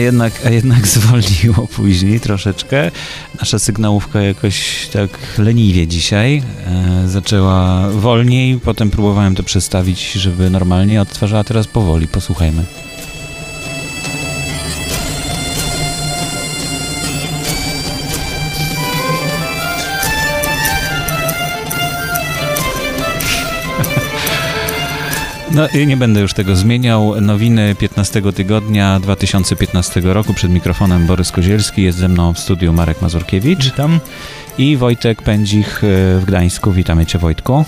Jednak, a jednak zwolniło później troszeczkę. Nasza sygnałówka jakoś tak leniwie dzisiaj e, zaczęła wolniej, potem próbowałem to przestawić, żeby normalnie odtwarzała, teraz powoli. Posłuchajmy. No i nie będę już tego zmieniał. Nowiny 15 tygodnia 2015 roku. Przed mikrofonem Borys Kozielski. Jest ze mną w studiu Marek Mazurkiewicz. Witam. I Wojtek Pędzich e, w Gdańsku. Witamy Cię Wojtku.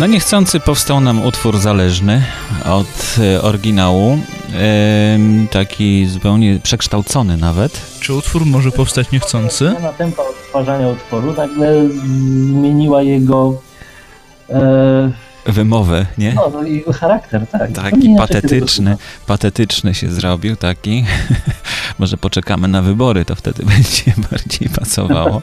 No niechcący powstał nam utwór zależny od e, oryginału, taki zupełnie przekształcony nawet. Czy utwór może powstać niechcący? Zmiana tempa odtwarzania utworu nagle zmieniła jego e, Wymowę, nie? no, no, jego charakter, tak. Taki patetyczny, patetyczny się zrobił, taki. Może poczekamy na wybory, to wtedy będzie bardziej pasowało.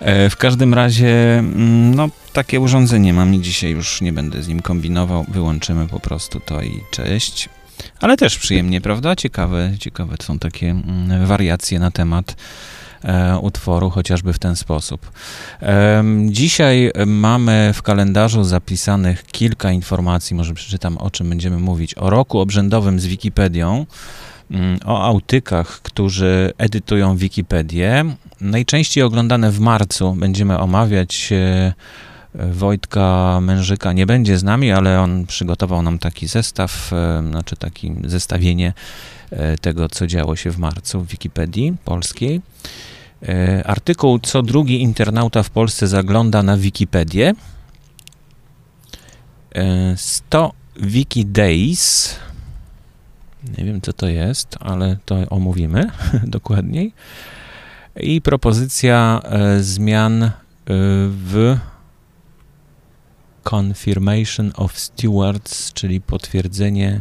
E, W każdym razie, mm, no, takie urządzenie mam i dzisiaj już nie będę z nim kombinował. Wyłączymy po prostu to i cześć. Ale też przyjemnie, prawda? Ciekawe, ciekawe są takie mm, wariacje na temat e, utworu, chociażby w ten sposób. Em, Dzisiaj mamy w kalendarzu zapisanych kilka informacji, może przeczytam o czym będziemy mówić. O roku obrzędowym z Wikipedią, o autykach, którzy edytują Wikipedię. Najczęściej oglądane w marcu będziemy omawiać. e, Wojtka Mężyka nie będzie z nami, ale on przygotował nam taki zestaw, e, znaczy takie zestawienie e, tego, co działo się w marcu w Wikipedii polskiej. Artykuł Co drugi internauta w Polsce zagląda na Wikipedię. E, 100 Wikidays. Nie wiem, co to jest, ale to omówimy dokładniej. I propozycja e, zmian e, w Confirmation of Stewards, czyli potwierdzenie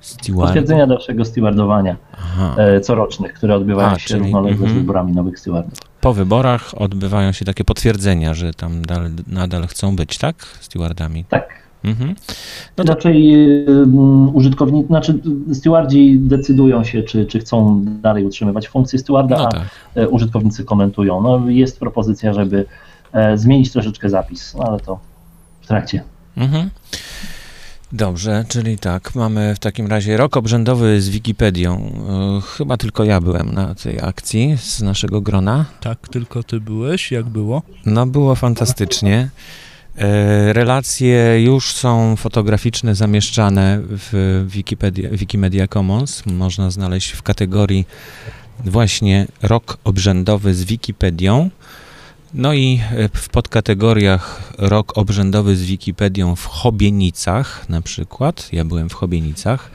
stewardów. Potwierdzenia dalszego stewardowania Aha. e, corocznych, które odbywają A, się czyli- równolegle mhm. z wyborami nowych stewardów. Po wyborach odbywają się takie potwierdzenia, że tam dal, nadal chcą być, tak? Stewardami. Tak. Mhm. No to Raczej e, m, użytkownicy, znaczy stewardzi decydują się, czy, czy chcą dalej utrzymywać funkcję stewarda, no a tak. e, użytkownicy komentują. No, jest propozycja, żeby e, zmienić troszeczkę zapis, no, ale to w trakcie. Mhm. Dobrze, czyli tak, mamy w takim razie rok obrzędowy z Wikipedią. E, Chyba tylko ja byłem na tej akcji z naszego grona. Tak, tylko ty byłeś. Jak było? No, było fantastycznie. E, Relacje już są fotograficzne, zamieszczane w Wikipedia, Wikimedia Commons. Można znaleźć w kategorii właśnie rok obrzędowy z Wikipedią. No i e, w podkategoriach rok obrzędowy z Wikipedią w Chobienicach na przykład. Ja byłem w Chobienicach.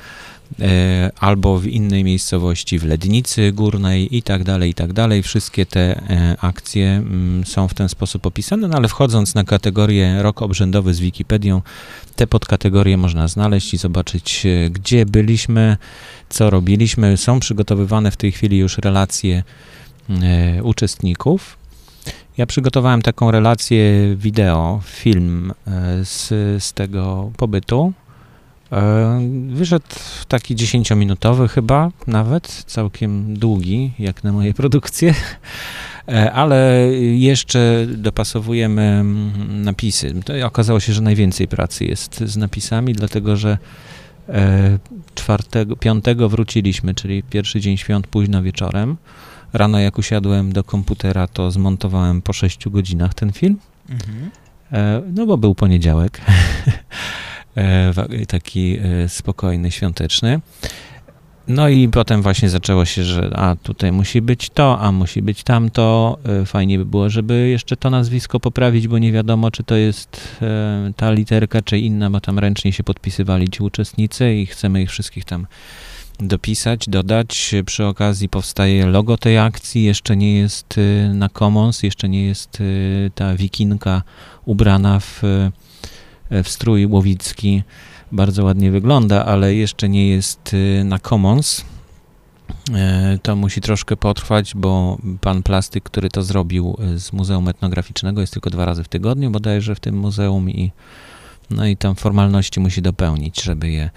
E, albo w innej miejscowości w Lednicy Górnej i tak dalej, i tak dalej. Wszystkie te e, akcje mm, są w ten sposób opisane, no ale wchodząc na kategorię rok obrzędowy z Wikipedią, te podkategorie można znaleźć i zobaczyć, e, gdzie byliśmy, co robiliśmy. Są przygotowywane w tej chwili już relacje uczestników. Ja przygotowałem taką relację wideo, film z, z tego pobytu. E, Wyszedł taki 10-minutowy chyba, nawet całkiem długi, jak na moje produkcje, E, ale jeszcze dopasowujemy mm, napisy. Okazało się, że najwięcej pracy jest z napisami, dlatego że e, czwartego, piątego wróciliśmy, czyli pierwszy dzień świąt późno wieczorem. Rano jak usiadłem do komputera, to zmontowałem po 6 godzinach ten film. Mhm. E, No bo był poniedziałek. E, Taki e, spokojny, świąteczny. No i potem właśnie zaczęło się, że a tutaj musi być to, a musi być tamto. E, Fajnie by było, żeby jeszcze to nazwisko poprawić, bo nie wiadomo, czy to jest ta literka, czy inna, bo tam ręcznie się podpisywali ci uczestnicy i chcemy ich wszystkich tam dopisać, dodać. Przy okazji powstaje logo tej akcji, jeszcze nie jest na Commons, jeszcze nie jest ta wikinka ubrana w, w strój łowicki bardzo ładnie wygląda, ale jeszcze nie jest y, na Commons. E, To musi troszkę potrwać, bo pan plastyk, który to zrobił y, z Muzeum Etnograficznego, jest tylko dwa razy w tygodniu bodajże w tym muzeum i no i tam formalności musi dopełnić, żeby je.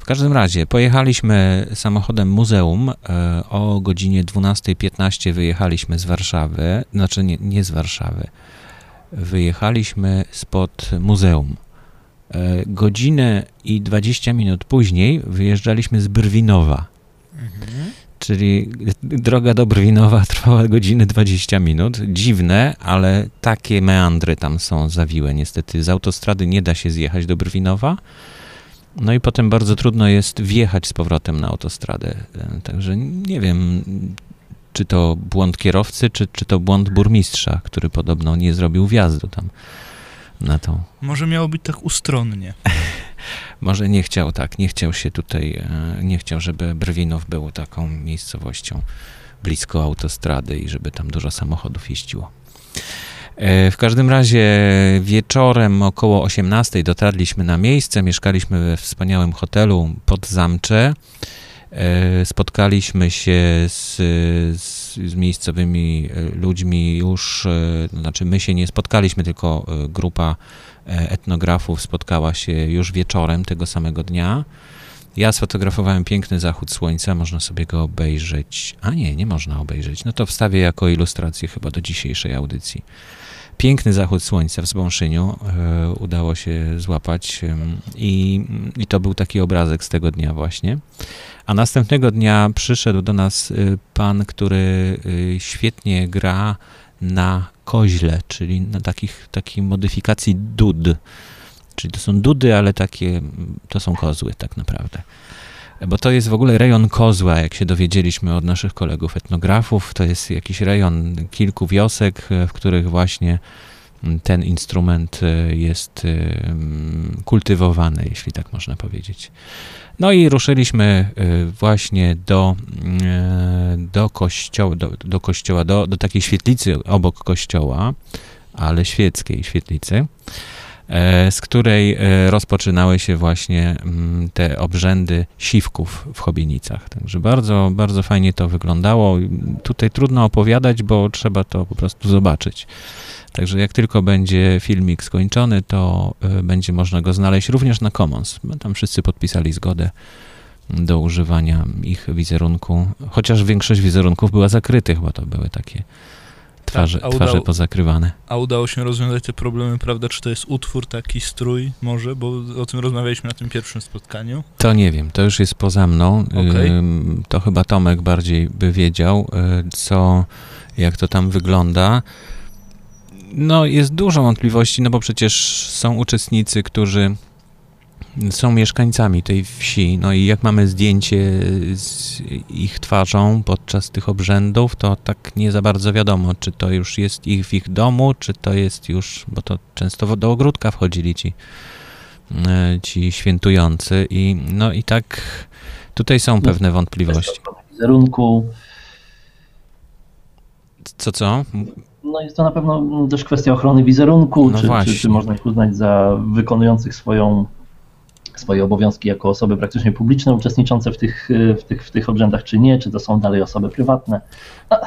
W każdym razie pojechaliśmy samochodem muzeum. e, O godzinie 12.15 wyjechaliśmy z Warszawy, znaczy nie, nie z Warszawy. Wyjechaliśmy spod muzeum. E, Godzinę i 20 minut później wyjeżdżaliśmy z Brwinowa. Czyli droga do Brwinowa trwała godziny 20 minut. Dziwne, ale takie meandry tam są zawiłe. Niestety z autostrady nie da się zjechać do Brwinowa. No i potem bardzo trudno jest wjechać z powrotem na autostradę. E, Także nie wiem, czy to błąd kierowcy, czy, czy to błąd burmistrza, który podobno nie zrobił wjazdu tam na tą Może miało być tak ustronnie. może nie chciał tak, nie chciał się tutaj, e, nie chciał, żeby Brwinów był taką miejscowością blisko autostrady i żeby tam dużo samochodów jeździło. E, W każdym razie wieczorem około 18 dotarliśmy na miejsce, mieszkaliśmy we wspaniałym hotelu pod Zamcze. E, Spotkaliśmy się z, z, z miejscowymi e, ludźmi już, e, znaczy my się nie spotkaliśmy, tylko e, grupa etnografów spotkała się już wieczorem tego samego dnia. Ja sfotografowałem piękny zachód słońca, można sobie go obejrzeć. A nie, nie można obejrzeć. No to wstawię jako ilustrację chyba do dzisiejszej audycji. Piękny zachód słońca w Zbąszyniu e, udało się złapać i, i to był taki obrazek z tego dnia właśnie. A następnego dnia przyszedł do nas y, pan, który y, świetnie gra na koźle, czyli na takich, takiej modyfikacji dud. Czyli to są dudy, ale takie, to są kozły tak naprawdę. Bo to jest w ogóle rejon kozła, jak się dowiedzieliśmy od naszych kolegów etnografów. To jest jakiś rejon kilku wiosek, e, w których właśnie mm, ten instrument e, jest e, mm, kultywowany, jeśli tak można powiedzieć. No i ruszyliśmy właśnie do, do kościoła, do, do, kościoła do, do takiej świetlicy obok kościoła, ale świeckiej świetlicy, z której e, rozpoczynały się właśnie mm, te obrzędy siwków w Chobienicach. Także bardzo, bardzo fajnie to wyglądało. Tutaj trudno opowiadać, bo trzeba to po prostu zobaczyć. Także jak tylko będzie filmik skończony, to e, będzie można go znaleźć również na Commons. Tam wszyscy podpisali zgodę do używania ich wizerunku, chociaż większość wizerunków była zakrytych, bo to były takie twarze, Tak, a udało- twarze pozakrywane. A udało się rozwiązać te problemy, prawda? Czy to jest utwór, taki strój może? Bo o tym rozmawialiśmy na tym pierwszym spotkaniu. To nie wiem, to już jest poza mną. Okej. Ym, To chyba Tomek bardziej by wiedział, y, co, jak to tam wygląda. No, jest dużo wątpliwości, no bo przecież są uczestnicy, którzy są mieszkańcami tej wsi. No i jak mamy zdjęcie z ich twarzą podczas tych obrzędów, to tak nie za bardzo wiadomo, czy to już jest ich w ich domu, czy to jest już, bo to często do ogródka wchodzili ci, e, ci świętujący i no i tak tutaj są pewne wątpliwości. Wizerunku. Co, co? No jest to na pewno też kwestia ochrony wizerunku, No czy, czy, czy można ich uznać za wykonujących swoją, swoje obowiązki jako osoby praktycznie publiczne uczestniczące w tych, w, tych, w tych obrzędach, czy nie, czy to są dalej osoby prywatne. A,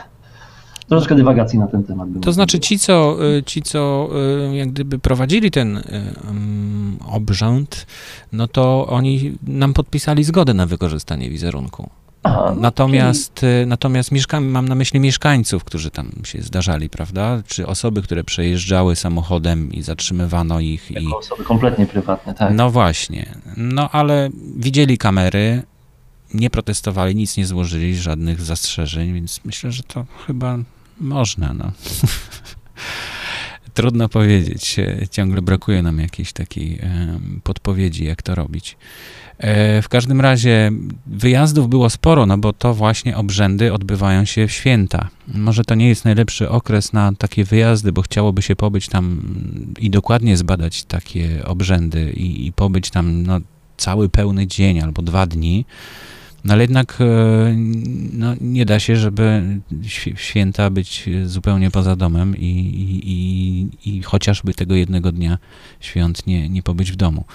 troszeczkę dywagacji na ten temat. To znaczy ci, co, y, ci, co y, jak gdyby prowadzili ten mm, obrząd, no to oni nam podpisali zgodę na wykorzystanie wizerunku. Aha, Natomiast, y, natomiast mieszka- mam na myśli mieszkańców, którzy tam się zdarzali, prawda? Czy osoby, które przejeżdżały samochodem i zatrzymywano ich czyli i... Jako osoby kompletnie prywatne, tak. No właśnie. No ale widzieli kamery, nie protestowali, nic nie złożyli, żadnych zastrzeżeń, więc myślę, że to chyba można, no. Trudno powiedzieć. Ciągle brakuje nam jakiejś takiej podpowiedzi, jak to robić. E, w każdym razie wyjazdów było sporo, no bo to właśnie obrzędy odbywają się w święta. Może to nie jest najlepszy okres na takie wyjazdy, bo chciałoby się pobyć tam i dokładnie zbadać takie obrzędy i, i pobyć tam no, cały pełny dzień albo dwa dni. No ale jednak e, no, nie da się, żeby święta być zupełnie poza domem i, i, i, chociażby tego jednego dnia świąt nie, nie pobyć w domu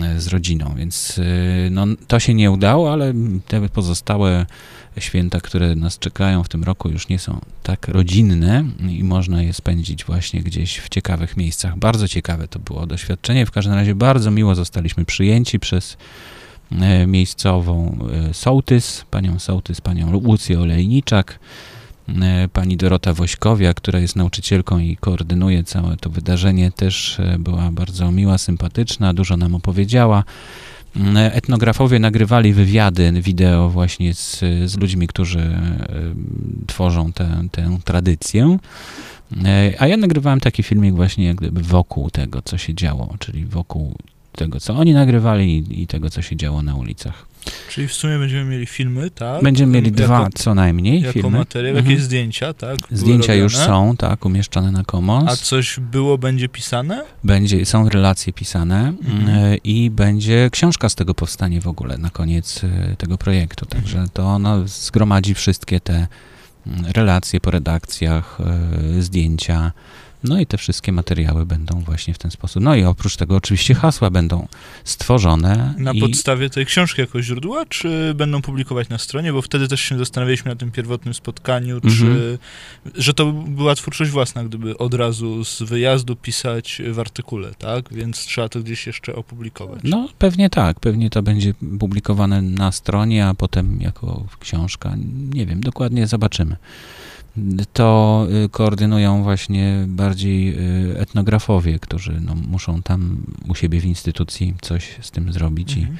e, z rodziną. Więc e, no, to się nie udało, ale te pozostałe święta, które nas czekają w tym roku, już nie są tak rodzinne i można je spędzić właśnie gdzieś w ciekawych miejscach. Bardzo ciekawe to było doświadczenie. W każdym razie bardzo miło zostaliśmy przyjęci przez miejscową e, sołtys, panią sołtys, panią Łucję Olejniczak, e, pani Dorota Wośkowia, która jest nauczycielką i koordynuje całe to wydarzenie, też była bardzo miła, sympatyczna, dużo nam opowiedziała. Etnografowie nagrywali wywiady wideo właśnie z, z ludźmi, którzy tworzą tę, tę tradycję. A ja nagrywałem taki filmik właśnie jak gdyby wokół tego, co się działo, czyli wokół tego, co oni nagrywali i tego, co się działo na ulicach. Czyli w sumie będziemy mieli filmy, tak? Będziemy mieli jako, dwa co najmniej jako filmy. materiał, jakieś mhm. zdjęcia, tak? Zdjęcia już są, tak, umieszczone na Commons. A coś było, będzie pisane? Będzie, są relacje pisane mhm. E, i będzie książka z tego powstanie w ogóle na koniec e, tego projektu. Także mhm. to ono zgromadzi wszystkie te mm, relacje po redakcjach, e, zdjęcia, no i te wszystkie materiały będą właśnie w ten sposób. No i oprócz tego oczywiście hasła będą stworzone. Na i... podstawie tej książki jako źródła, czy będą publikować na stronie? Bo wtedy też się zastanawialiśmy na tym pierwotnym spotkaniu, czy, mhm. że to była twórczość własna, gdyby od razu z wyjazdu pisać w artykule, tak? Więc trzeba to gdzieś jeszcze opublikować. No pewnie tak, pewnie to będzie publikowane na stronie, a potem jako książka. Nie wiem, dokładnie zobaczymy to y, koordynują właśnie bardziej y, etnografowie, którzy no, muszą tam u siebie w instytucji coś z tym zrobić mhm.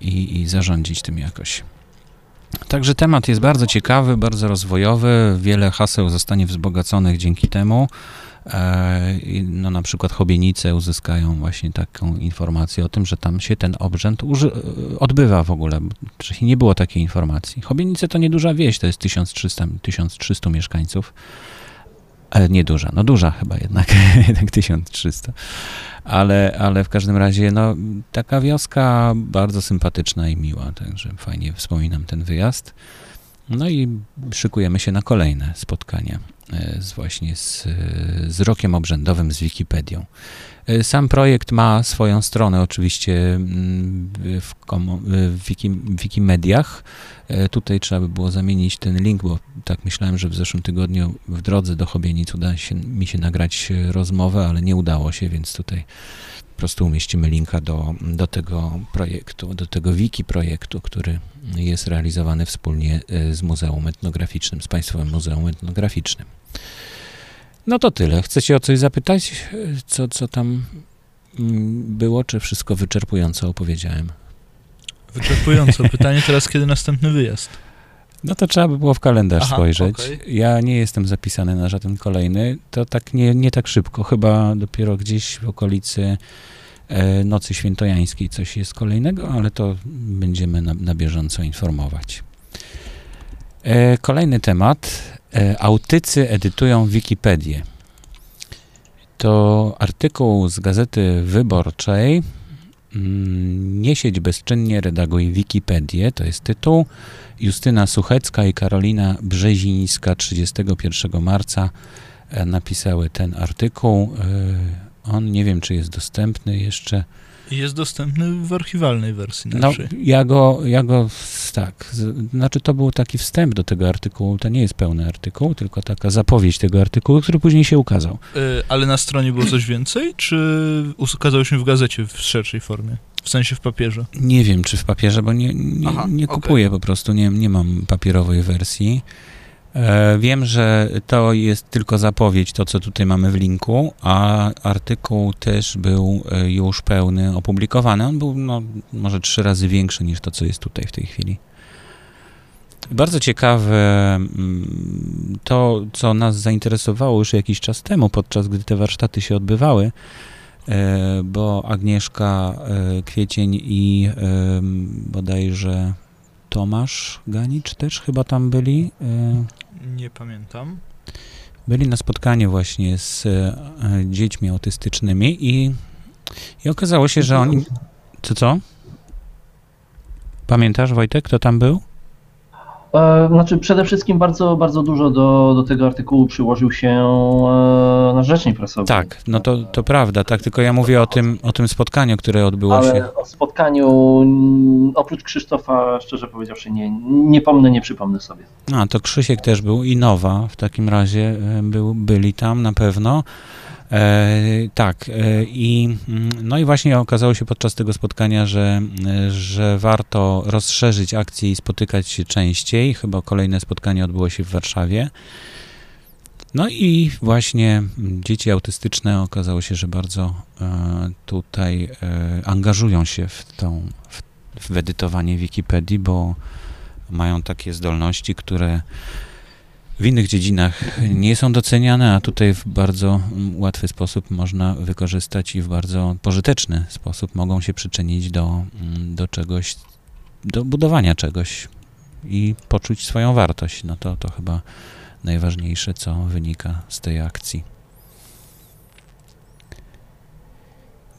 i, i, i zarządzić tym jakoś. Także temat jest bardzo ciekawy, bardzo rozwojowy, wiele haseł zostanie wzbogaconych dzięki temu. E, no na przykład Chobienice uzyskają właśnie taką informację o tym, że tam się ten obrzęd odbywa w ogóle. Wcześniej nie było takiej informacji. Chobienice to nieduża wieś, to jest 1300, 1300 mieszkańców. E, nieduża, no duża chyba jednak, jednak 1300. Ale, ale w każdym razie, no taka wioska bardzo sympatyczna i miła, także fajnie wspominam ten wyjazd. No i szykujemy się na kolejne spotkania z właśnie z, z rokiem obrzędowym, z Wikipedią. E, sam projekt ma swoją stronę oczywiście mm, w, w Wiki, Wikimediach. E, tutaj trzeba by było zamienić ten link, bo tak myślałem, że w zeszłym tygodniu w drodze do Chobienic uda się, mi się nagrać rozmowę, ale nie udało się, więc tutaj prostu umieścimy linka do, do tego projektu, do tego wiki projektu, który jest realizowany wspólnie e, z Muzeum Etnograficznym, z Państwowym Muzeum Etnograficznym. No to tyle. Chcecie o coś zapytać? Co, co tam mm, było, czy wszystko wyczerpująco opowiedziałem? Wyczerpująco. Pytanie teraz, kiedy następny wyjazd? No to trzeba by było w kalendarz Aha, spojrzeć. Okay. Ja nie jestem zapisany na żaden kolejny. To tak nie, nie tak szybko. Chyba dopiero gdzieś w okolicy e, Nocy Świętojańskiej coś jest kolejnego, ale to będziemy na, na bieżąco informować. E, kolejny temat. E, autycy edytują Wikipedię. To artykuł z Gazety Wyborczej nie siedź bezczynnie, redaguj Wikipedię, to jest tytuł. Justyna Suchecka i Karolina Brzezińska 31 marca e, napisały ten artykuł. E, on nie wiem, czy jest dostępny jeszcze jest dostępny w archiwalnej wersji no, naszej. No, ja go, ja go, tak, znaczy to był taki wstęp do tego artykułu, to nie jest pełny artykuł, tylko taka zapowiedź tego artykułu, który później się ukazał. Yy, ale na stronie było coś więcej, czy ukazał się w gazecie w szerszej formie? W sensie w papierze? Nie wiem, czy w papierze, bo nie, nie, Aha, nie kupuję okay. po prostu, nie, nie mam papierowej wersji. E, wiem, że to jest tylko zapowiedź, to co tutaj mamy w linku, a artykuł też był e, już pełny, opublikowany. On był no, może trzy razy większy niż to, co jest tutaj w tej chwili. Bardzo ciekawe mm, to, co nas zainteresowało już jakiś czas temu, podczas gdy te warsztaty się odbywały, e, bo Agnieszka Kwiecień i bodajże Tomasz Ganicz też chyba tam byli. Nie pamiętam. Byli na spotkaniu właśnie z dziećmi autystycznymi i, i okazało się, że oni... Co, co? Pamiętasz, Wojtek, kto tam był? E, znaczy przede wszystkim bardzo, bardzo dużo do, do tego artykułu przyłożył się e, nasz rzecznik prasowy. Tak, no to, to prawda, tak, tylko ja mówię o tym, o tym spotkaniu, które odbyło Ale się. o spotkaniu oprócz Krzysztofa, szczerze powiedziawszy, nie, nie pomnę, nie przypomnę sobie. A, to Krzysiek też był i Nowa w takim razie e, był, byli tam na pewno. E, tak, e, i, mm, no i właśnie okazało się podczas tego spotkania, że, e, że warto rozszerzyć akcję i spotykać się częściej. Chyba kolejne spotkanie odbyło się w Warszawie. No i właśnie dzieci autystyczne okazało się, że bardzo tutaj angażują się w, tą, w, w edytowanie Wikipedii, bo mają takie zdolności, które w innych dziedzinach nie są doceniane, a tutaj w bardzo łatwy sposób można wykorzystać i w bardzo pożyteczny sposób mogą się przyczynić do, do czegoś, do budowania czegoś i poczuć swoją wartość. No to, to chyba najważniejsze, co wynika z tej akcji.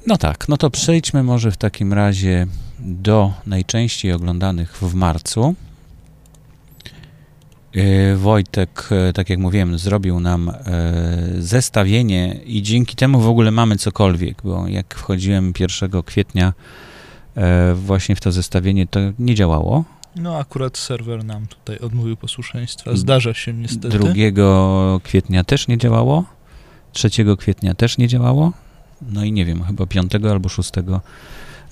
No tak, no to przejdźmy może w takim razie do najczęściej oglądanych w marcu. E, Wojtek, e, tak jak mówiłem, zrobił nam e, zestawienie i dzięki temu w ogóle mamy cokolwiek, bo jak wchodziłem 1 kwietnia właśnie w to zestawienie, to nie działało. No akurat serwer nam tutaj odmówił posłuszeństwa. Zdarza się niestety. 2 kwietnia też nie działało. 3 kwietnia też nie działało. No i nie wiem, chyba 5 albo 6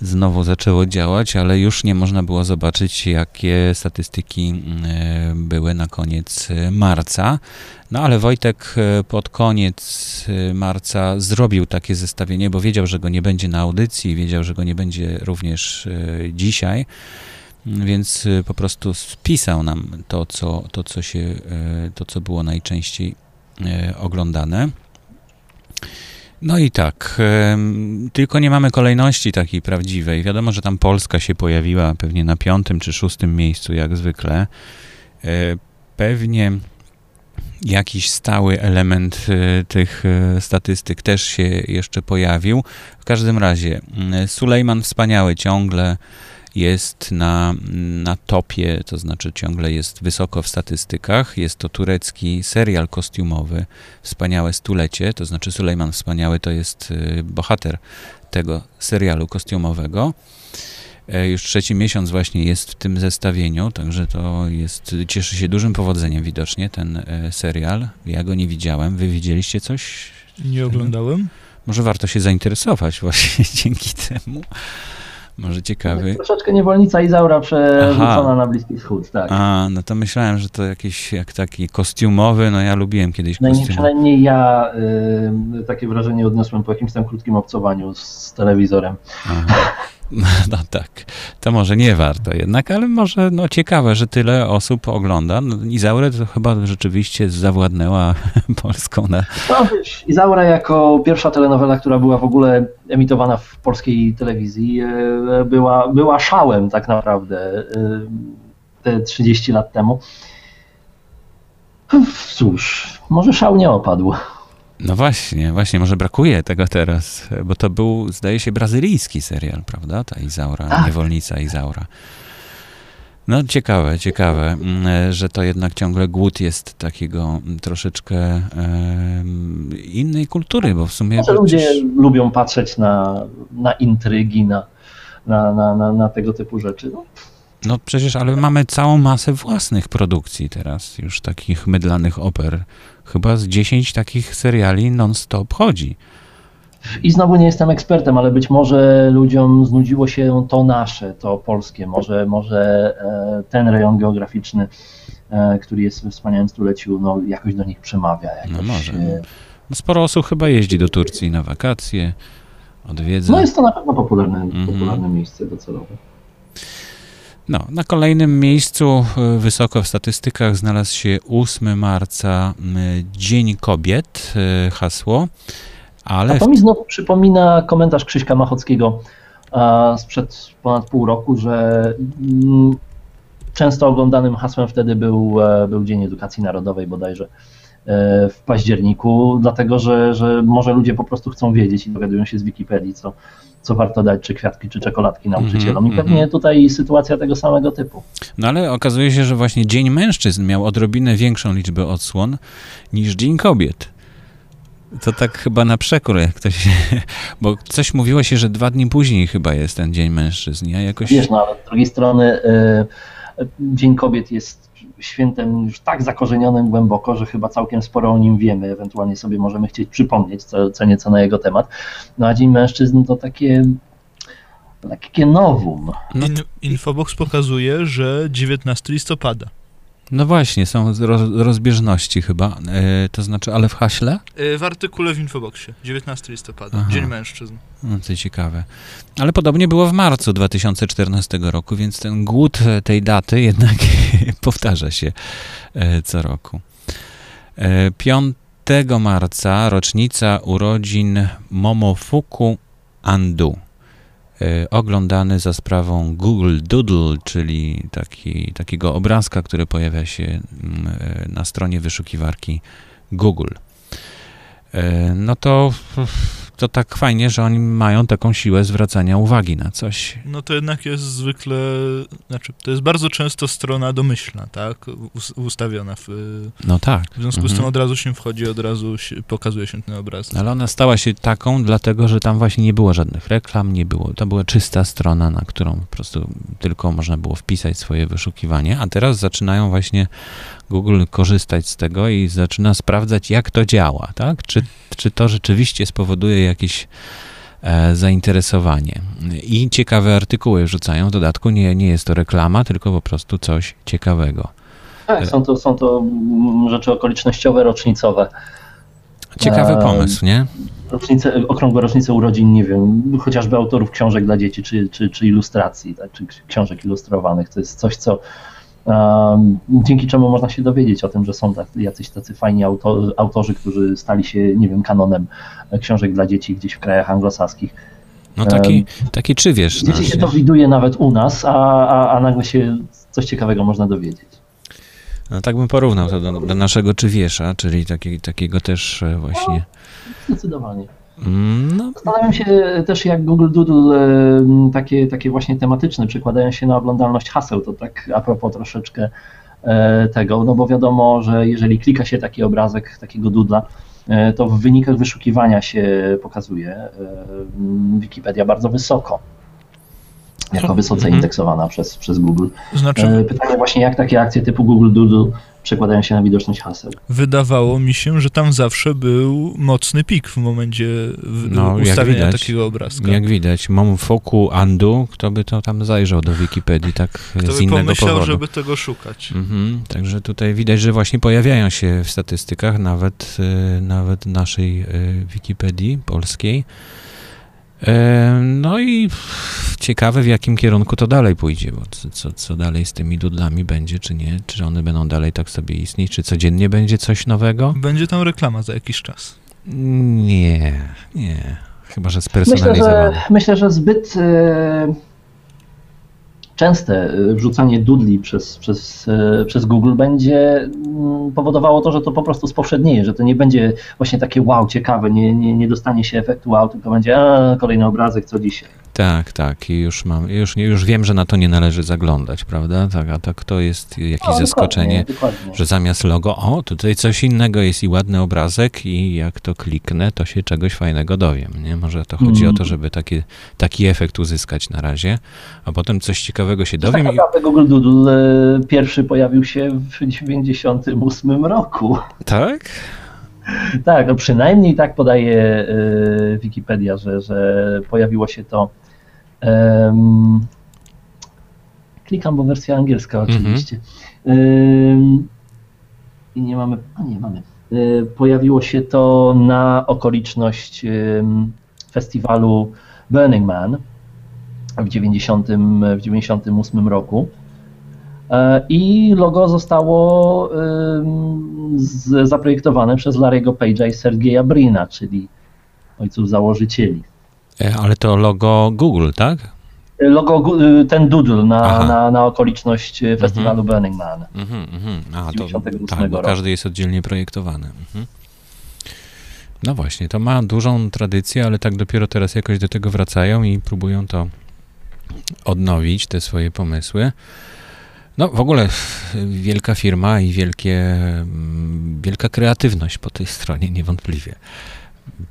znowu zaczęło działać, ale już nie można było zobaczyć, jakie statystyki e, były na koniec e, marca. No ale Wojtek e, pod koniec marca zrobił takie zestawienie, bo wiedział, że go nie będzie na audycji, wiedział, że go nie będzie również dzisiaj. Więc po prostu spisał nam to, co, to, co, się, to, co było najczęściej oglądane. No i tak, tylko nie mamy kolejności takiej prawdziwej. Wiadomo, że tam Polska się pojawiła pewnie na piątym czy szóstym miejscu, jak zwykle. E, pewnie jakiś stały element e, tych e, statystyk też się jeszcze pojawił. W każdym razie, Sulejman wspaniały ciągle jest na, na topie, to znaczy ciągle jest wysoko w statystykach. Jest to turecki serial kostiumowy, Wspaniałe Stulecie, to znaczy Sulejman Wspaniały to jest y, bohater tego serialu kostiumowego. E, już trzeci miesiąc właśnie jest w tym zestawieniu, także to jest, cieszy się dużym powodzeniem widocznie ten e, serial. Ja go nie widziałem. Wy widzieliście coś? Nie oglądałem. Może warto się zainteresować właśnie dzięki temu. Może ciekawy. Troszeczkę niewolnica Izaura przerzucona Aha. na Bliski Wschód, tak. A, no to myślałem, że to jakiś jak taki kostiumowy, no ja lubiłem kiedyś kostium. Przynajmniej ja y, takie wrażenie odniosłem po jakimś tam krótkim obcowaniu z telewizorem. Aha. No tak, to może nie warto jednak, ale może no ciekawe, że tyle osób ogląda. No, Izaurę to chyba rzeczywiście zawładnęła Polską. Na... No wiesz, Izaura jako pierwsza telenowela, która była w ogóle emitowana w polskiej telewizji, e, była, była szałem tak naprawdę e, te 30 lat temu. Cóż, może szał nie opadł. No właśnie, właśnie, może brakuje tego teraz, bo to był, zdaje się, brazylijski serial, prawda? Ta Izaura, Ach. niewolnica Izaura. No ciekawe, ciekawe, mm, że to jednak ciągle głód jest takiego troszeczkę e, innej kultury, bo w sumie... Może ludzie lubią patrzeć na, na intrygi, na, na, na, na, na tego typu rzeczy. No. No przecież, ale mamy całą masę własnych produkcji teraz, już takich mydlanych oper, chyba z 10 takich seriali non-stop chodzi. I znowu nie jestem ekspertem, ale być może ludziom znudziło się to nasze, to polskie, może, może e, ten rejon geograficzny, e, który jest we wspaniałym stuleciu, no, jakoś do nich przemawia. Jakoś, no może. E, no sporo osób chyba jeździ do Turcji na wakacje, odwiedza. No jest to na pewno popularne, mm -hmm. popularne miejsce docelowe. No, na kolejnym miejscu e, wysoko w statystykach znalazł się 8 marca Dzień Kobiet, e, hasło. Ale A to mi znowu przypomina komentarz Krzyśka Machockiego sprzed ponad pół roku, że mm, często oglądanym hasłem wtedy był, e, był Dzień Edukacji Narodowej bodajże w październiku, dlatego że, że może ludzie po prostu chcą wiedzieć i dowiadują się z Wikipedii, co, co warto dać, czy kwiatki, czy czekoladki nauczycielom. I mhm, pewnie mhm. tutaj sytuacja tego samego typu. No ale okazuje się, że właśnie Dzień Mężczyzn miał odrobinę większą liczbę odsłon niż Dzień Kobiet. To tak chyba na przekór, jak ktoś. Bo coś mówiło się, że dwa dni później chyba jest ten Dzień Mężczyzn. Ja jakoś... Wiesz, no ale z drugiej strony y, Dzień Kobiet jest świętem już tak zakorzenionym głęboko, że chyba całkiem sporo o nim wiemy, ewentualnie sobie możemy chcieć przypomnieć co, co nieco na jego temat. No a Dzień Mężczyzn to takie takie nowum. No In, Infobox pokazuje, że 19 listopada. No właśnie, są rozbieżności chyba, e, to znaczy, ale w haśle? E, w artykule w Infoboxie, 19 listopada, Aha. Dzień Mężczyzn. No, to ciekawe. Ale podobnie było w marcu 2014 roku, więc ten głód tej daty jednak powtarza się e, co roku. 5 marca rocznica urodzin Momofuku Andu. E, oglądany za sprawą Google Doodle, czyli taki, takiego obrazka, który pojawia się mm, e, na stronie wyszukiwarki Google. E, no to to tak fajnie, że oni mają taką siłę zwracania uwagi na coś. No to jednak jest zwykle, znaczy to jest bardzo często strona domyślna, tak, ustawiona w... No tak. W związku mhm. z tym mhm. od razu się wchodzi, od razu się, pokazuje się ten obraz. Ale ona stała się taką, dlatego, że tam właśnie nie było żadnych reklam, nie było, to była czysta strona, na którą po prostu tylko można było wpisać swoje wyszukiwanie, a teraz zaczynają właśnie Google korzystać z tego i zaczyna sprawdzać, jak to działa, tak? Czy, czy to rzeczywiście spowoduje jakieś e, zainteresowanie. I ciekawe artykuły rzucają w dodatku. Nie, nie jest to reklama, tylko po prostu coś ciekawego. Tak, są to, są to rzeczy okolicznościowe, rocznicowe. Ciekawy e, pomysł, nie? Rocznice, okrągłe rocznice urodzin, nie wiem, chociażby autorów książek dla dzieci, czy, czy, czy ilustracji, tak, czy książek ilustrowanych. To jest coś, co dzięki czemu można się dowiedzieć o tym, że są jacyś tacy fajni autorzy, którzy stali się, nie wiem, kanonem książek dla dzieci gdzieś w krajach anglosaskich. No taki, taki czy wiesz. Dzieci się to widuje nawet u nas, a, a, a nagle się coś ciekawego można dowiedzieć. No tak bym porównał to do, do naszego czy wiesza, czyli taki, takiego też e, właśnie. No, zdecydowanie. Mm, no. Zastanawiam się też, jak Google Doodle takie, takie właśnie tematyczne przekładają się na oglądalność haseł. To tak a propos troszeczkę e, tego, no bo wiadomo, że jeżeli klika się taki obrazek takiego doodla, e, to w wynikach wyszukiwania się pokazuje e, Wikipedia bardzo wysoko jako wysoce mhm. indeksowana przez, przez Google. Znaczy... Pytanie właśnie, jak takie akcje typu Google Doodle przekładają się na widoczność haseł. Wydawało mi się, że tam zawsze był mocny pik w momencie no, ustawienia widać, takiego obrazka. Jak widać, mam foku Andu, kto by to tam zajrzał do Wikipedii tak kto z innego pomyślał, powodu. żeby tego szukać. Mhm, także tutaj widać, że właśnie pojawiają się w statystykach nawet, y, nawet naszej y, Wikipedii polskiej no i ciekawe, w jakim kierunku to dalej pójdzie, bo co, co, co dalej z tymi dudlami będzie, czy nie? Czy one będą dalej tak sobie istnieć? Czy codziennie będzie coś nowego? Będzie tam reklama za jakiś czas. Nie, nie. Chyba, że spersonalizowane. Myślę, że, myślę, że zbyt. Yy częste y, wrzucanie dudli przez, przez, y, przez Google będzie mm, powodowało to, że to po prostu spowszednieje, że to nie będzie właśnie takie wow, ciekawe, nie, nie, nie dostanie się efektu wow, tylko będzie a, kolejny obrazek, co dzisiaj. Tak, tak. I już mam, już, już wiem, że na to nie należy zaglądać, prawda? Tak, a tak to jest jakieś no, zaskoczenie, dokładnie, dokładnie. że zamiast logo, o, tutaj coś innego jest i ładny obrazek i jak to kliknę, to się czegoś fajnego dowiem, nie? Może to chodzi mm. o to, żeby taki, taki efekt uzyskać na razie, a potem coś ciekawego się dowiem. Tak naprawdę i... Google Doodle e, pierwszy pojawił się w 1998 roku. Tak? Tak, no przynajmniej tak podaje e, Wikipedia, że, że pojawiło się to Um, klikam, bo wersja angielska mhm. oczywiście. Um, I nie mamy, a nie mamy. E, pojawiło się to na okoliczność festiwalu Burning Man w 90, w 98 roku. E, I logo zostało zaprojektowane przez Larry'ego Page'a i Sergeja Brina, czyli ojców założycieli. E, ale to logo Google, tak? Logo, ten doodle na, na, na okoliczność festiwalu mhm. Burning Man. Mhm, mhm. A, to, tak, bo każdy jest oddzielnie projektowany. Mhm. No właśnie, to ma dużą tradycję, ale tak dopiero teraz jakoś do tego wracają i próbują to odnowić, te swoje pomysły. No w ogóle wielka firma i wielkie, mm, wielka kreatywność po tej stronie, niewątpliwie.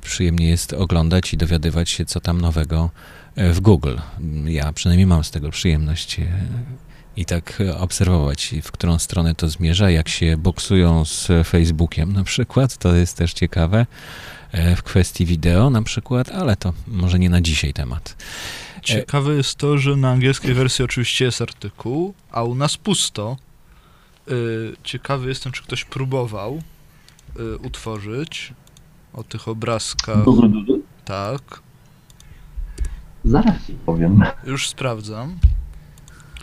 Przyjemnie jest oglądać i dowiadywać się, co tam nowego e, w Google. Ja przynajmniej mam z tego przyjemność e, i tak obserwować, w którą stronę to zmierza, jak się boksują z Facebookiem na przykład, to jest też ciekawe e, w kwestii wideo na przykład, ale to może nie na dzisiaj temat. Ciekawe jest to, że na angielskiej wersji oczywiście jest artykuł, a u nas pusto. Ciekawy jestem, czy ktoś próbował utworzyć o tych obrazkach. Tak. Zaraz ci powiem. Już sprawdzam.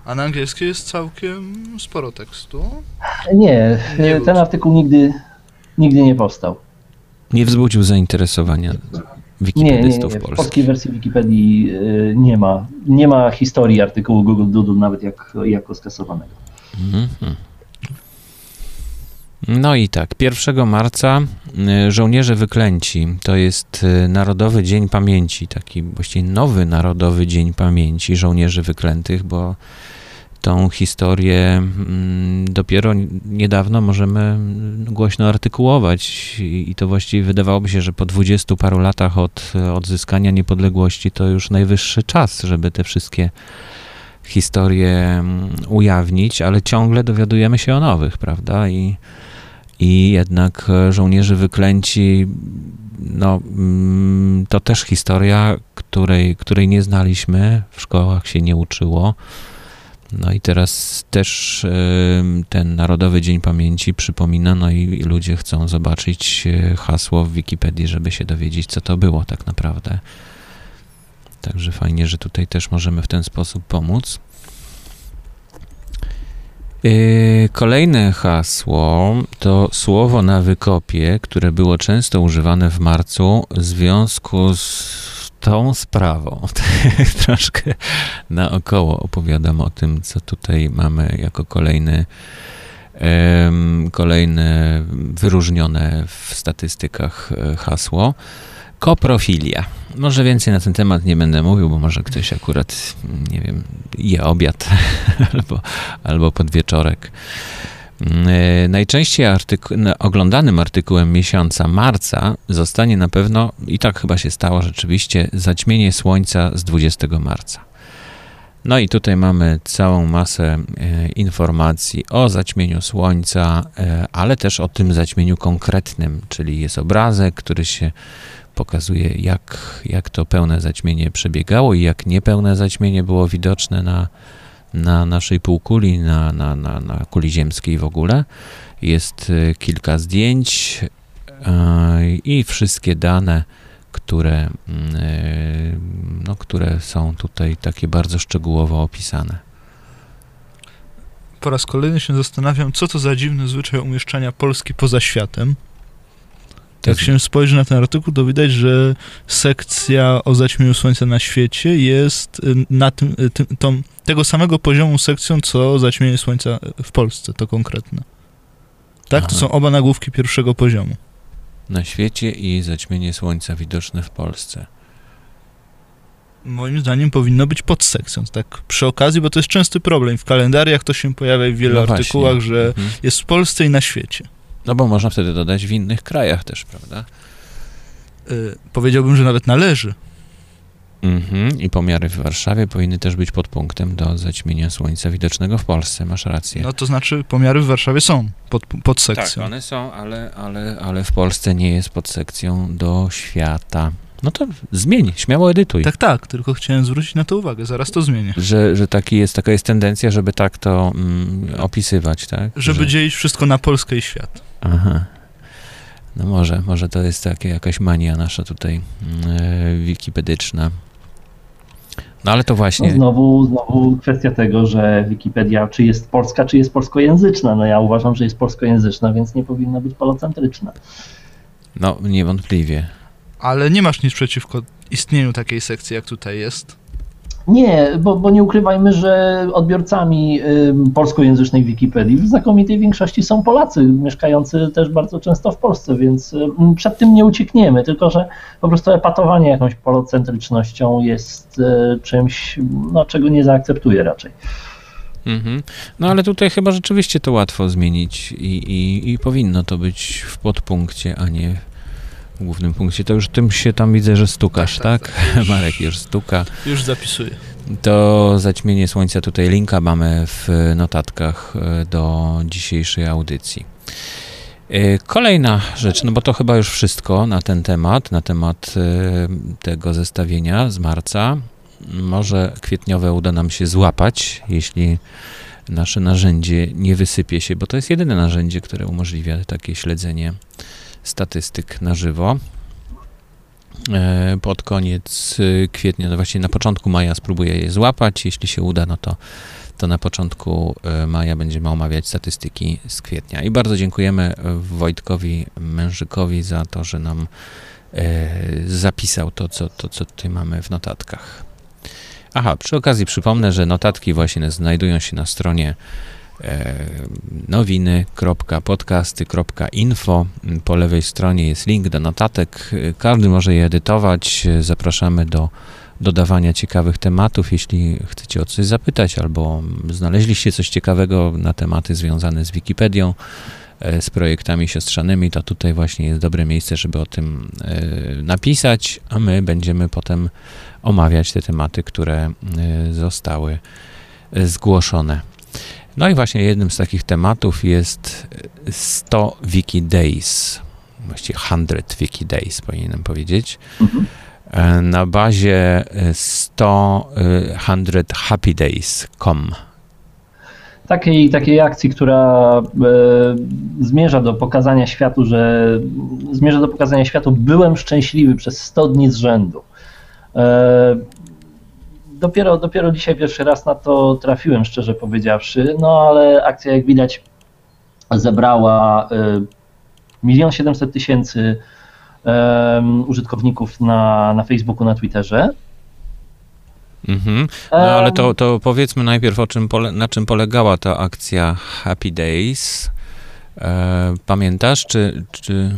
A na angielskiej jest całkiem sporo tekstu. Nie, nie ten artykuł nigdy, nigdy nie powstał. Nie wzbudził zainteresowania wikipedystów nie, nie, nie. W polskiej wersji Wikipedii y, nie ma, nie ma historii artykułu Google Doodle, nawet jak, jako skasowanego. -hmm. No i tak, 1 marca y, Żołnierze Wyklęci to jest y, Narodowy Dzień Pamięci, taki właściwie nowy Narodowy Dzień Pamięci Żołnierzy Wyklętych, bo tą historię mm, dopiero niedawno możemy głośno artykułować i to właściwie wydawałoby się, że po dwudziestu paru latach od odzyskania niepodległości to już najwyższy czas, żeby te wszystkie historie mm, ujawnić, ale ciągle dowiadujemy się o nowych, prawda? I, i jednak żołnierze wyklęci, no, mm, to też historia, której, której nie znaliśmy, w szkołach się nie uczyło. No i teraz też ten Narodowy Dzień Pamięci przypomina, no i ludzie chcą zobaczyć e, hasło w Wikipedii, żeby się dowiedzieć, co to było tak naprawdę. Także fajnie, że tutaj też możemy w ten sposób pomóc. E, kolejne hasło to słowo na wykopie, które było często używane w marcu w związku z tą sprawą. Troszkę naokoło opowiadam o tym, co tutaj mamy jako kolejny, kolejne wyróżnione w statystykach e, hasło. Koprofilia. Może więcej na ten temat nie będę mówił, bo może ktoś akurat, nie wiem, je obiad albo, albo podwieczorek. E, najczęściej artyku oglądanym artykułem miesiąca marca zostanie na pewno, i tak chyba się stało rzeczywiście, zaćmienie Słońca z 20 marca. No i tutaj mamy całą masę e, informacji o zaćmieniu Słońca, e, ale też o tym zaćmieniu konkretnym, czyli jest obrazek, który się pokazuje, jak, jak to pełne zaćmienie przebiegało i jak niepełne zaćmienie było widoczne na, na naszej półkuli, na, na, na, na kuli ziemskiej w ogóle. Jest e, kilka zdjęć e, i wszystkie dane, które, e, no, które są tutaj takie bardzo szczegółowo opisane. Po raz kolejny się zastanawiam, co to za dziwny zwyczaj umieszczania Polski poza światem. Jak się spojrzy na ten artykuł, to widać, że sekcja o zaćmieniu Słońca na świecie jest y, na tym, y, tym tą, tego samego poziomu sekcją, co zaćmienie Słońca w Polsce, to konkretne. Tak? Aha. To są oba nagłówki pierwszego poziomu. Na świecie i zaćmienie Słońca widoczne w Polsce. Moim zdaniem powinno być pod sekcją, tak przy okazji, bo to jest częsty problem. W kalendariach to się pojawia w wielu no artykułach, że mhm. jest w Polsce i na świecie. No bo można wtedy dodać w innych krajach też, prawda? Yy, powiedziałbym, że nawet należy. Mhm. I pomiary w Warszawie powinny też być podpunktem do zaćmienia słońca widocznego w Polsce. Masz rację. No to znaczy pomiary w Warszawie są pod, pod sekcją. Tak, one są, ale, ale, ale w Polsce nie jest pod sekcją do świata. No to zmień, śmiało edytuj. Tak, tak, tylko chciałem zwrócić na to uwagę, zaraz to zmienię. Że, że taki jest, taka jest tendencja, żeby tak to mm, opisywać, tak? Żeby że... dzielić wszystko na Polskę i świat. Aha. No może, może to jest takie, jakaś mania nasza tutaj yy, wikipedyczna. No ale to właśnie. No znowu, znowu kwestia tego, że Wikipedia czy jest polska, czy jest polskojęzyczna. No ja uważam, że jest polskojęzyczna, więc nie powinna być polocentryczna. No niewątpliwie. Ale nie masz nic przeciwko istnieniu takiej sekcji, jak tutaj jest? Nie, bo, bo nie ukrywajmy, że odbiorcami polskojęzycznej Wikipedii w znakomitej większości są Polacy, mieszkający też bardzo często w Polsce, więc przed tym nie uciekniemy, tylko że po prostu epatowanie jakąś polocentrycznością jest y, czymś, no, czego nie zaakceptuję raczej. Mhm. No ale tutaj chyba rzeczywiście to łatwo zmienić i, i, i powinno to być w podpunkcie, a nie w głównym punkcie. To już tym się tam widzę, że stukasz, tak? Tak, tak, już- Marek już stuka. Już zapisuję. To zaćmienie słońca tutaj linka mamy w notatkach e, do dzisiejszej audycji. E, Kolejna rzecz, no bo to chyba już wszystko na ten temat, na temat e, tego zestawienia z marca. Może kwietniowe uda nam się złapać, jeśli nasze narzędzie nie wysypie się, bo to jest jedyne narzędzie, które umożliwia takie śledzenie statystyk na żywo. E, Pod koniec e, kwietnia, no właśnie na początku maja spróbuję je złapać. Jeśli się uda, no to, to na początku e, maja będziemy omawiać statystyki z kwietnia. I bardzo dziękujemy Wojtkowi Mężykowi za to, że nam e, zapisał to co, to, co tutaj mamy w notatkach. Aha, przy okazji przypomnę, że notatki właśnie znajdują się na stronie nowiny.podcasty.info. Po lewej stronie jest link do notatek. Każdy może je edytować. Zapraszamy do dodawania ciekawych tematów, jeśli chcecie o coś zapytać albo znaleźliście coś ciekawego na tematy związane z Wikipedią, e, z projektami siostrzanymi, to tutaj właśnie jest dobre miejsce, żeby o tym e, napisać, a my będziemy potem omawiać te tematy, które e, zostały e, zgłoszone. No i właśnie jednym z takich tematów jest 100 Wiki Days, właściwie 100 Wiki Days powinienem powiedzieć, Mhm. e, na bazie e, 100 e, 100 Happy Days.com. Takiej, takiej akcji, która e, zmierza do pokazania światu, że zmierza do pokazania światu, byłem szczęśliwy przez 100 dni z rzędu. E, dopiero, dopiero dzisiaj pierwszy raz na to trafiłem, szczerze powiedziawszy, no ale akcja, jak widać, zebrała e, milion siedemset tysięcy użytkowników na, na Facebooku, na Twitterze. Mhm. No ale to, to powiedzmy najpierw, o czym pole, na czym polegała ta akcja Happy Days. E, pamiętasz, czy, czy...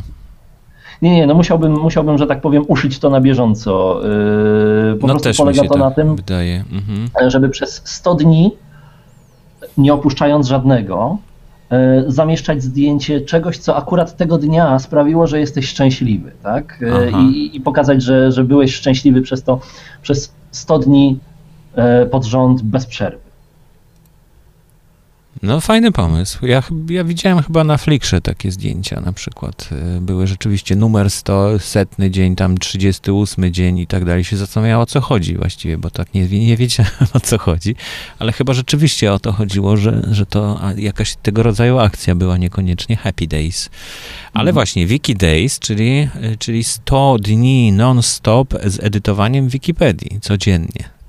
Nie, nie, no musiałbym, musiałbym, że tak powiem, uszyć to na bieżąco. Yy, Po no prostu polega się to tak na tym, wydaje. Mhm. żeby przez 100 dni, nie opuszczając żadnego, yy, zamieszczać zdjęcie czegoś, co akurat tego dnia sprawiło, że jesteś szczęśliwy, tak? Aha. I, I pokazać, że, że byłeś szczęśliwy przez to, przez 100 dni pod rząd bez przerwy. No fajny pomysł. Ja, ja widziałem chyba na Flickrze takie zdjęcia na przykład. Y, Były rzeczywiście numer 100, setny dzień, tam 38 dzień i tak dalej. Się zastanawiałem o co chodzi właściwie, bo tak nie, nie wiedziałem o co chodzi. Ale chyba rzeczywiście o to chodziło, że, że to jakaś tego rodzaju akcja była, niekoniecznie Happy Days. Ale Mhm. właśnie Wiki Days, czyli, y, czyli 100 dni non-stop z edytowaniem Wikipedii codziennie.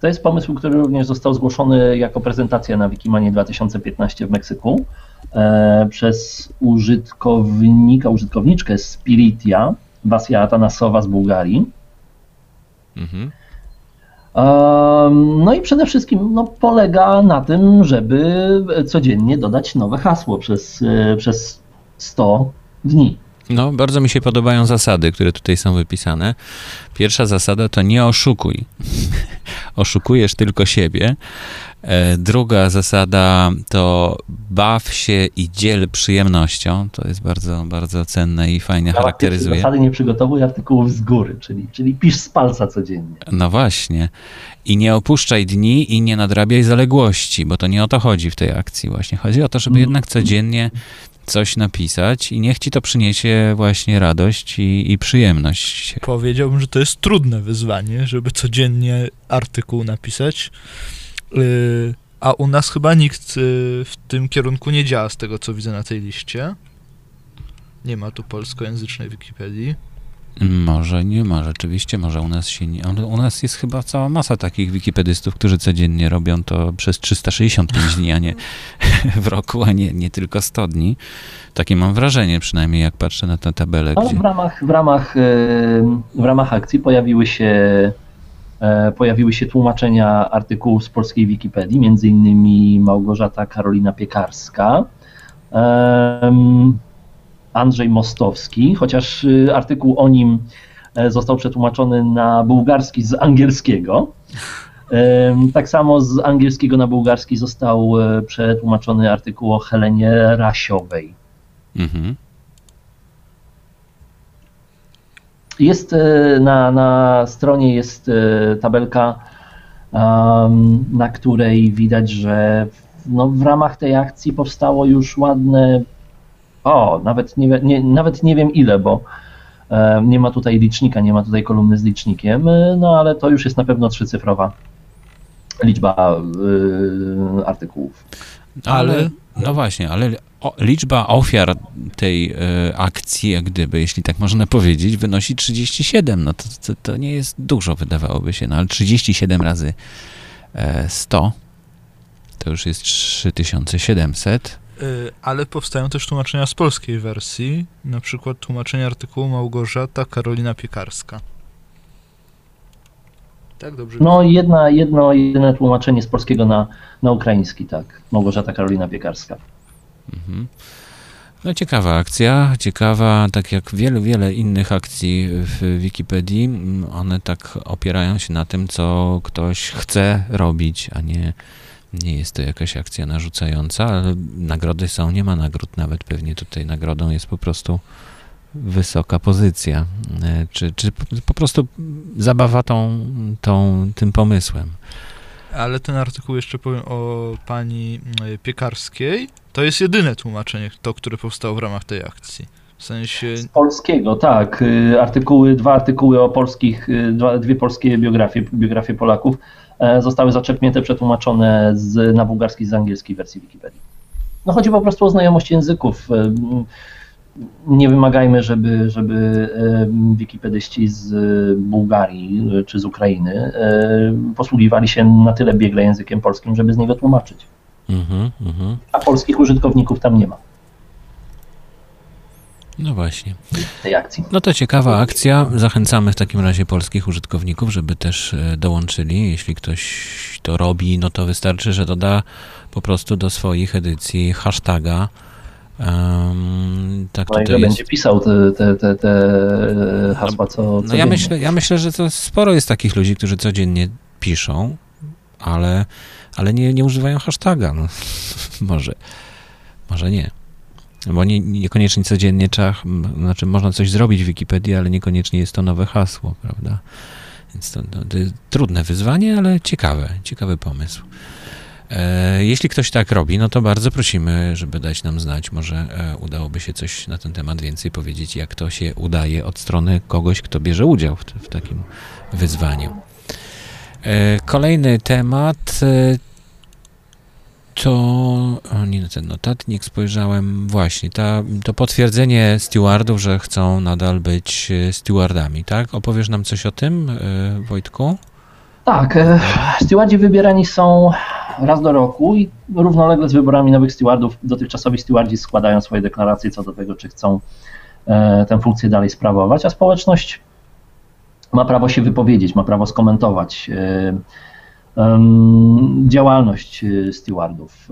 To jest pomysł, który również został zgłoszony jako prezentacja na Wikimanie 2015 w Meksyku e, przez użytkownika, użytkowniczkę Spiritia, Wasia Atanasowa z Bułgarii. Mhm. No i przede wszystkim no, polega na tym, żeby codziennie dodać nowe hasło przez, e, przez 100 dni. No, bardzo mi się podobają zasady, które tutaj są wypisane. Pierwsza zasada to nie oszukuj. Oszukujesz tylko siebie. E, Druga zasada to baw się i dziel przyjemnością. To jest bardzo, bardzo cenne i fajnie charakteryzuje. Zasady nie przygotowuj artykułów z góry, czyli, czyli pisz z palca codziennie. No właśnie. I nie opuszczaj dni i nie nadrabiaj zaległości, bo to nie o to chodzi w tej akcji właśnie. Chodzi o to, żeby Mhm. jednak codziennie coś napisać i niech ci to przyniesie właśnie radość i, i przyjemność. Powiedziałbym, że to jest trudne wyzwanie, żeby codziennie artykuł napisać. Yy, a u nas chyba nikt yy, w tym kierunku nie działa, z tego co widzę na tej liście. Nie ma tu polskojęzycznej Wikipedii. Może nie ma, rzeczywiście, może u nas się nie. U nas jest chyba cała masa takich wikipedystów, którzy codziennie robią to przez 365 dni, a nie w roku, a nie, nie tylko 100 dni. Takie mam wrażenie, przynajmniej jak patrzę na tę tabelę. Ale Gdzie... w ramach, w, ramach, w ramach akcji pojawiły się, e, pojawiły się tłumaczenia artykułów z polskiej Wikipedii, między innymi Małgorzata Karolina Piekarska. Andrzej Mostowski, chociaż y, artykuł o nim e, został przetłumaczony na bułgarski z angielskiego. Tak samo z angielskiego na bułgarski został e, przetłumaczony artykuł o Helenie Rasiowej. Mhm. Jest e, na, na stronie jest tabelka, na której widać, że no, w ramach tej akcji powstało już ładne o, nawet nie, nie, nawet nie wiem ile, bo e, nie ma tutaj licznika, nie ma tutaj kolumny z licznikiem, e, no ale to już jest na pewno trzycyfrowa liczba y, artykułów. Ale, no właśnie, ale o, liczba ofiar tej y, akcji, jak gdyby, jeśli tak można powiedzieć, wynosi 37. No to, to, to nie jest dużo, wydawałoby się, no ale 37 razy 100 to już jest 3700 Y, ale powstają też tłumaczenia z polskiej wersji, na przykład tłumaczenie artykułu Małgorzata Karolina Piekarska. Tak, dobrze. No, jedna, jedno, jedyne tłumaczenie z polskiego na, na ukraiński, tak. Małgorzata Karolina Piekarska. Mhm. No ciekawa akcja, ciekawa, tak jak wiele, wiele innych akcji w Wikipedii, one tak opierają się na tym, co ktoś chce robić, a nie nie jest to jakaś akcja narzucająca, ale nagrody są, nie ma nagród nawet pewnie tutaj nagrodą jest po prostu wysoka pozycja, e, czy, czy po prostu zabawa tą, tą, tym pomysłem. Ale ten artykuł jeszcze powiem o pani e, Piekarskiej. To jest jedyne tłumaczenie, to, które powstało w ramach tej akcji. W sensie... Z polskiego, tak. Y, artykuły, dwa artykuły o polskich, dwa, dwie polskie biografie, biografie Polaków E, zostały zaczerpnięte, przetłumaczone z, na bułgarski z angielskiej wersji Wikipedii. No chodzi po prostu o znajomość języków. E, nie wymagajmy, żeby, żeby e, wikipedyści z Bułgarii czy z Ukrainy posługiwali się na tyle biegle językiem polskim, żeby z niego tłumaczyć. Mm-hmm, mm-hmm. A polskich użytkowników tam nie ma. No właśnie. Tej akcji. No to ciekawa akcja. Zachęcamy w takim razie polskich użytkowników, żeby też e, dołączyli. Jeśli ktoś to robi, no to wystarczy, że doda po prostu do swoich edycji hashtaga. Um, tak no i że będzie pisał te, te, te, te hasła co No ja myślę, ja myślę, że to sporo jest takich ludzi, którzy codziennie piszą, ale, ale nie, nie używają hashtaga. No, może, może nie. Bo nie, niekoniecznie codziennie trzeba, znaczy można coś zrobić w Wikipedii, ale niekoniecznie jest to nowe hasło, prawda? Więc to, to, to trudne wyzwanie, ale ciekawe, ciekawy pomysł. E, jeśli ktoś tak robi, no to bardzo prosimy, żeby dać nam znać. Może e, udałoby się coś na ten temat więcej powiedzieć, jak to się udaje od strony kogoś, kto bierze udział w, w takim wyzwaniu. E, kolejny temat to nie na ten notatnik spojrzałem. Właśnie, ta, to potwierdzenie stewardów, że chcą nadal być e, stewardami, tak? Opowiesz nam coś o tym, e, Wojtku? Tak, e, stewardzi wybierani są raz do roku i równolegle z wyborami nowych stewardów dotychczasowi stewardzi składają swoje deklaracje co do tego, czy chcą tę funkcję dalej sprawować, a społeczność ma prawo się wypowiedzieć, ma prawo skomentować działalność y, stewardów.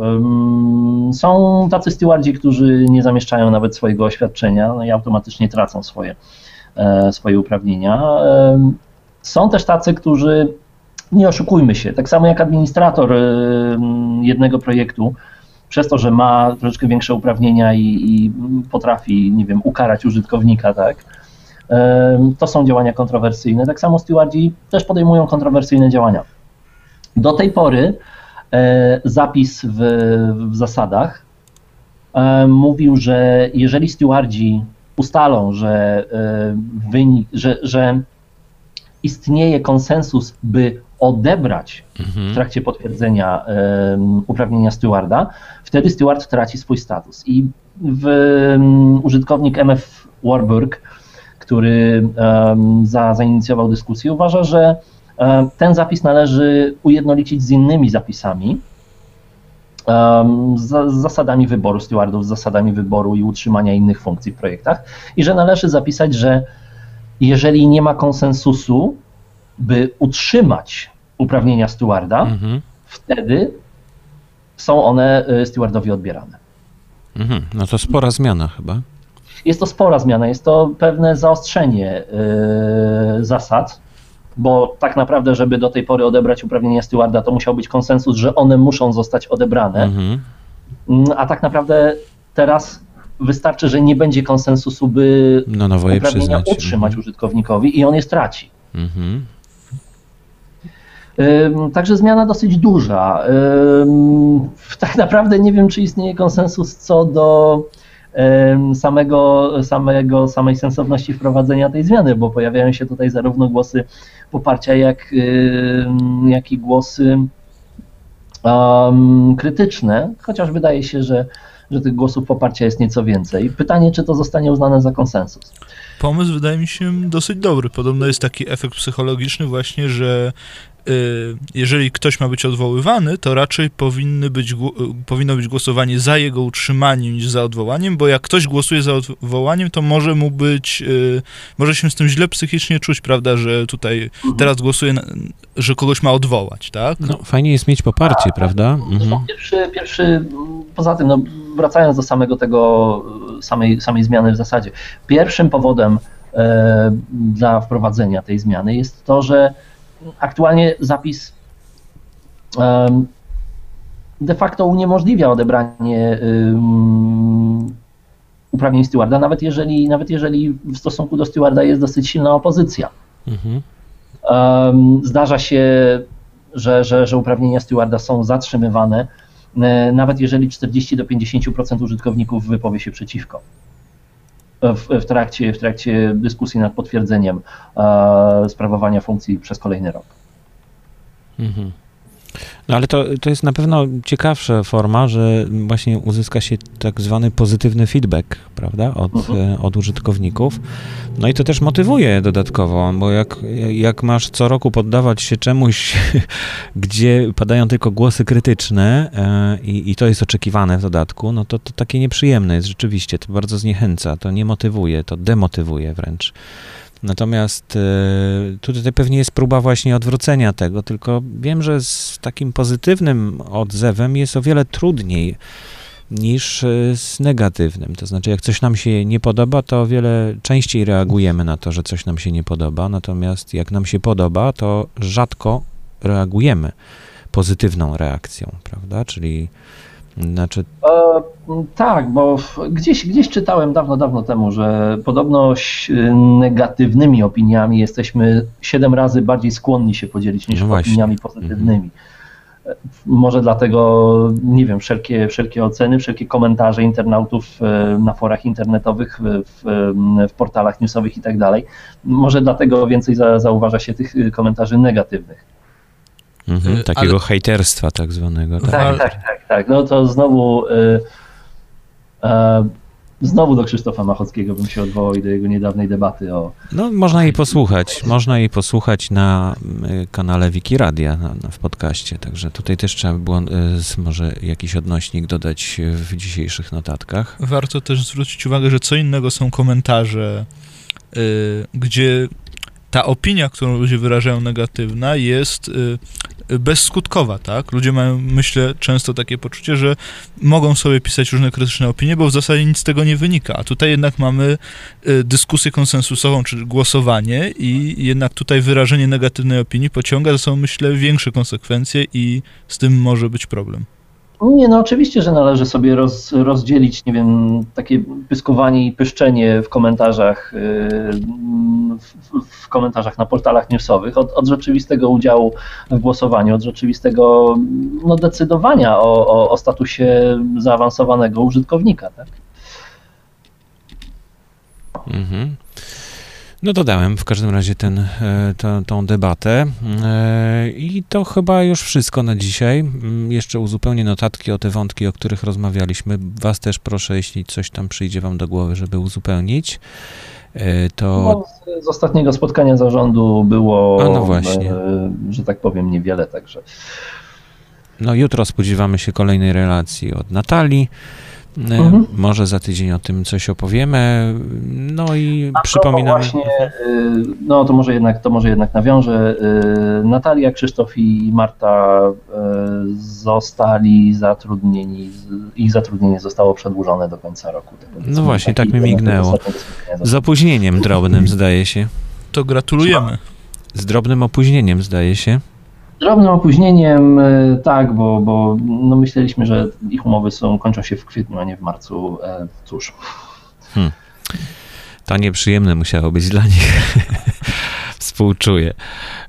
Są tacy stewardzi, którzy nie zamieszczają nawet swojego oświadczenia no i automatycznie tracą swoje, e, swoje uprawnienia. Są też tacy, którzy, nie oszukujmy się, tak samo jak administrator jednego projektu, przez to, że ma troszeczkę większe uprawnienia i, i potrafi, nie wiem, ukarać użytkownika, tak, to są działania kontrowersyjne. Tak samo stewardzi też podejmują kontrowersyjne działania. Do tej pory e, zapis w, w zasadach e, mówił, że jeżeli stewardzi ustalą, że, e, wynik, że, że istnieje konsensus, by odebrać mhm. w trakcie potwierdzenia uprawnienia stewarda, wtedy steward traci swój status. I w, użytkownik MF Warburg który za, zainicjował dyskusję, uważa, że ten zapis należy ujednolicić z innymi zapisami, z, zasadami wyboru stewardów, z zasadami wyboru i utrzymania innych funkcji w projektach i że należy zapisać, że jeżeli nie ma konsensusu, by utrzymać uprawnienia stewarda, mhm. wtedy są one y, stewardowi odbierane. Mhm. No to spora zmiana chyba. Jest to spora zmiana, jest to pewne zaostrzenie yy, zasad, bo tak naprawdę, żeby do tej pory odebrać uprawnienia stewarda, to musiał być konsensus, że one muszą zostać odebrane. Mhm. Mm, a tak naprawdę teraz wystarczy, że nie będzie konsensusu, by no, no, uprawnienia przyznać. utrzymać mhm. użytkownikowi i on je straci. Mhm. Także zmiana dosyć duża. Tak naprawdę nie wiem, czy istnieje konsensus co do samego, samego, samej sensowności wprowadzenia tej zmiany, bo pojawiają się tutaj zarówno głosy poparcia, jak, jak i głosy um, krytyczne, chociaż wydaje się, że, że tych głosów poparcia jest nieco więcej. Pytanie, czy to zostanie uznane za konsensus. Pomysł wydaje mi się dosyć dobry. Podobno jest taki efekt psychologiczny właśnie, że jeżeli ktoś ma być odwoływany, to raczej powinny być, y, powinno być głosowanie za jego utrzymaniem niż za odwołaniem, bo jak ktoś głosuje za odwołaniem, to może mu być, y, może się z tym źle psychicznie czuć, prawda, że tutaj mhm. teraz głosuje, na, że kogoś ma odwołać, tak? No, fajnie jest mieć poparcie, A, prawda? Mhm. Pierwszy, pierwszy, poza tym, no, wracając do samego tego, samej, samej zmiany w zasadzie, pierwszym powodem e, dla wprowadzenia tej zmiany jest to, że aktualnie zapis de facto uniemożliwia odebranie uprawnień stewarda, nawet jeżeli, nawet jeżeli w stosunku do stewarda jest dosyć silna opozycja. Mhm. Zdarza się, że, że, że uprawnienia stewarda są zatrzymywane, e, nawet jeżeli 40 do 50% użytkowników wypowie się przeciwko w, w, trakcie, w trakcie dyskusji nad potwierdzeniem e, sprawowania funkcji przez kolejny rok. Mhm. No ale to, to jest na pewno ciekawsza forma, że właśnie uzyska się tak zwany pozytywny feedback, prawda, od, mhm. E, od użytkowników. No i to też motywuje dodatkowo, bo jak, jak masz co roku poddawać się czemuś, gdzie padają tylko głosy krytyczne e, i, i to jest oczekiwane w dodatku, no to, to takie nieprzyjemne jest rzeczywiście, to bardzo zniechęca, to nie motywuje, to demotywuje wręcz. Natomiast e, tutaj pewnie jest próba właśnie odwrócenia tego, tylko wiem, że z takim pozytywnym odzewem jest o wiele trudniej niż e, z negatywnym. To znaczy, jak coś nam się nie podoba, to o wiele częściej reagujemy na to, że coś nam się nie podoba, natomiast jak nam się podoba, to rzadko reagujemy pozytywną reakcją, prawda? Czyli znaczy... E, tak, bo gdzieś, gdzieś czytałem dawno, dawno temu, że podobno negatywnymi opiniami jesteśmy siedem razy bardziej skłonni się podzielić niż no opiniami pozytywnymi. Mhm. Może dlatego, nie wiem, wszelkie, wszelkie oceny, wszelkie komentarze internautów e, na forach internetowych, w, w portalach newsowych i tak dalej, może dlatego więcej za, zauważa się tych komentarzy negatywnych. Mhm, y, takiego Ale... hejterstwa tak zwanego. Tak, tak, tak, tak, tak. No to znowu y, y, znowu do Krzysztofa Machockiego bym się odwołał i do jego niedawnej debaty o... No można jej posłuchać, można jej posłuchać na y, kanale Wikiradia na, na, w podcaście, także tutaj też trzeba było y, może jakiś odnośnik dodać w dzisiejszych notatkach. Warto też zwrócić uwagę, że co innego są komentarze, y, gdzie ta opinia, którą ludzie wyrażają negatywna, jest bezskutkowa, tak? Ludzie mają, myślę, często takie poczucie, że mogą sobie pisać różne krytyczne opinie, bo w zasadzie nic z tego nie wynika. A tutaj jednak mamy y, dyskusję konsensusową, czy głosowanie i jednak tutaj wyrażenie negatywnej opinii pociąga za sobą, myślę, większe konsekwencje i z tym może być problem. Nie, no oczywiście, że należy sobie roz, rozdzielić, nie wiem, takie pyskowanie i pyszczenie w komentarzach, yy, w, w, komentarzach na portalach newsowych od, od rzeczywistego udziału w głosowaniu, od rzeczywistego no, decydowania o, o, o statusie zaawansowanego użytkownika. Tak? Mhm. No dodałem w każdym razie ten, e, to, tą debatę e, i to chyba już wszystko na dzisiaj. Mm, jeszcze uzupełnię notatki o te wątki, o których rozmawialiśmy. Was też proszę, jeśli coś tam przyjdzie wam do głowy, żeby uzupełnić. E, to... No, z, z ostatniego spotkania zarządu było, A, no właśnie. że tak powiem, niewiele, także No jutro spodziewamy się kolejnej relacji od Natalii. E, Mhm. Może za tydzień o tym coś opowiemy. No i A przypominamy. Właśnie, y, no to może jednak, to może jednak nawiążę. Y, Natalia, Krzysztof i Marta zostali zatrudnieni, ich zatrudnienie zostało przedłużone do końca roku. No właśnie, tak mi mignęło. Z opóźnieniem drobnym, zdaje się. To gratulujemy. Z drobnym opóźnieniem, zdaje się. Drobnym opóźnieniem, y, tak, bo, bo no myśleliśmy, że ich umowy są, kończą się w kwietniu, a nie w marcu. E, Cóż, To nieprzyjemne musiało być dla nich. Współczuję.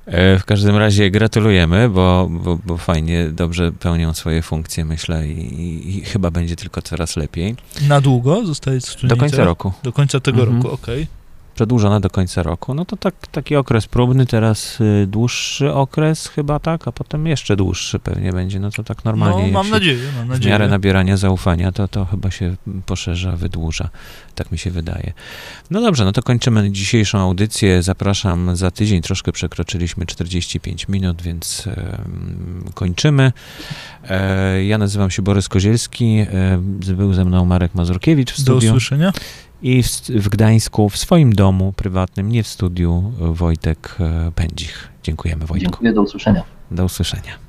E, W każdym razie gratulujemy, bo, bo, bo fajnie, dobrze pełnią swoje funkcje, myślę, i, i chyba będzie tylko coraz lepiej. Na długo zostaje zatrudnieni Do końca roku. Do końca tego Mhm. roku, okej. Przedłużona do końca roku. No to tak, taki okres próbny, teraz y, dłuższy okres chyba, tak, a potem jeszcze dłuższy pewnie będzie. No to tak normalnie. No, mam nadzieję, mam w nadzieję. miarę nabierania zaufania, to, to chyba się poszerza, wydłuża. Tak mi się wydaje. No dobrze, no to kończymy dzisiejszą audycję. Zapraszam za tydzień. Troszkę przekroczyliśmy 45 minut, więc kończymy. E, ja nazywam się Borys Kozielski. E, był ze mną Marek Mazurkiewicz w Do studiu usłyszenia. I w, w Gdańsku, w swoim domu prywatnym, nie w studiu, Wojtek e, Pędzich. Dziękujemy Wojtku. dziękuję, do usłyszenia. Do usłyszenia.